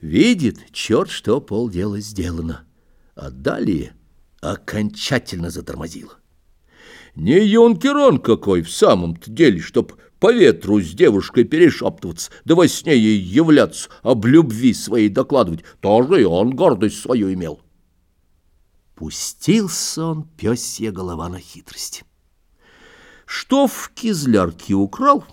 Видит, черт, что полдела сделано, а далее окончательно затормозило. Не юнкер он какой в самом-то деле, чтоб по ветру с девушкой перешептываться, да во сне ей являться, об любви своей докладывать. Тоже и он гордость свою имел. Пустился он, пёсья голова на хитрость. Что в кизлярке украл?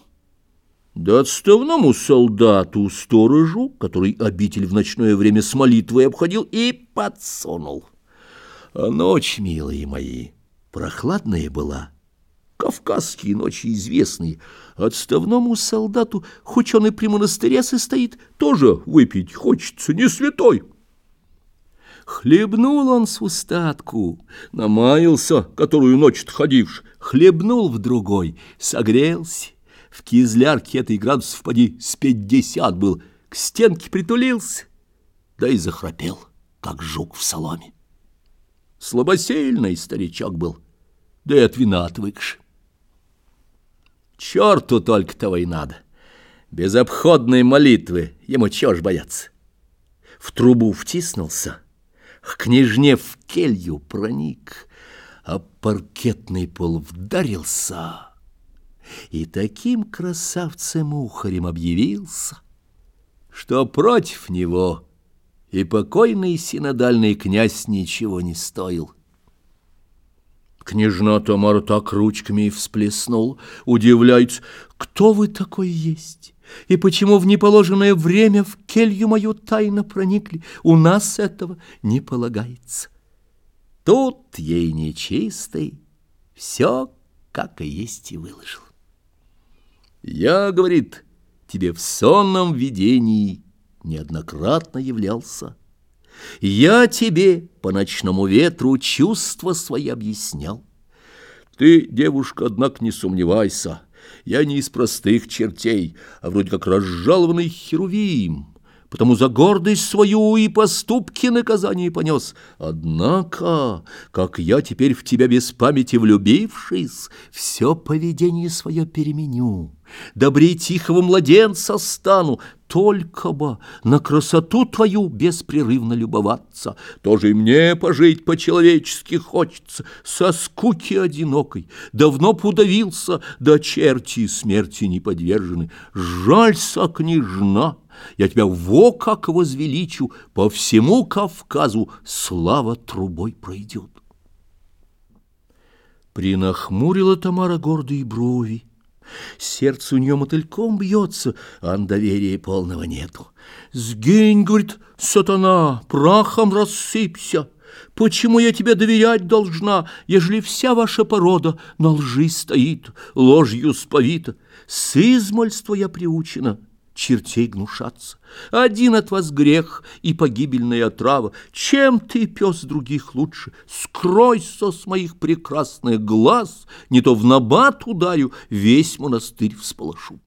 Да отставному солдату, сторожу, который обитель в ночное время с молитвой обходил, и подсунул. А ночь, милые мои, прохладная была, кавказские ночи известные. Отставному солдату, хоть он и при монастыре состоит, тоже выпить хочется, не святой. Хлебнул он с устатку, намаялся, которую ночь ходившь, хлебнул в другой, согрелся. В кизлярке этой градусов поди с пятьдесят был, к стенке притулился, да и захрапел, как жук в соломе. Слабосильный старичок был, да и от вина отвыкши. Черту только того и надо. Без обходной молитвы ему чего ж бояться? В трубу втиснулся, к княжне в келью проник, а паркетный пол вдарился и таким красавцем-ухарем объявился, что против него и покойный синодальный князь ничего не стоил. Княжна Тамара так ручками и всплеснул, удивляется, кто вы такой есть? И почему в неположенное время в келью мою тайно проникли? У нас этого не полагается. Тут ей нечистый все, как и есть, и выложил. Я, говорит, тебе в сонном видении неоднократно являлся. Я тебе по ночному ветру чувства свои объяснял. Ты, девушка, однако, не сомневайся, я не из простых чертей, а вроде как разжалованный херувим, потому за гордость свою и поступки наказание понес. Однако, как я теперь в тебя без памяти влюбившись, все поведение свое переменю, добрей тихого младенца стану, только бы на красоту твою беспрерывно любоваться. Тоже и мне пожить по-человечески хочется, со скуки одинокой. Давно подавился, до черти смерти не подвержены. Жалься, княжна, я тебя во как возвеличу, по всему Кавказу слава трубой пройдет. Принахмурила Тамара гордые брови. Сердце у нее мотыльком бьется, а доверия полного нету. «Сгинь, — говорит, — сатана, прахом рассыпься! Почему я тебе доверять должна, ежели вся ваша порода на лжи стоит, ложью сповита? С измольства я приучена» чертей гнушаться. Один от вас грех и погибельная отрава. Чем ты, пес, других лучше? Скройся с моих прекрасных глаз, не то в набат ударю, весь монастырь всполошу.